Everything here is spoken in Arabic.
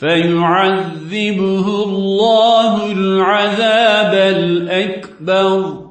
فيعذبه الله العذاب الأكبر.